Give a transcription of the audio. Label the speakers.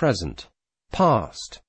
Speaker 1: present, past,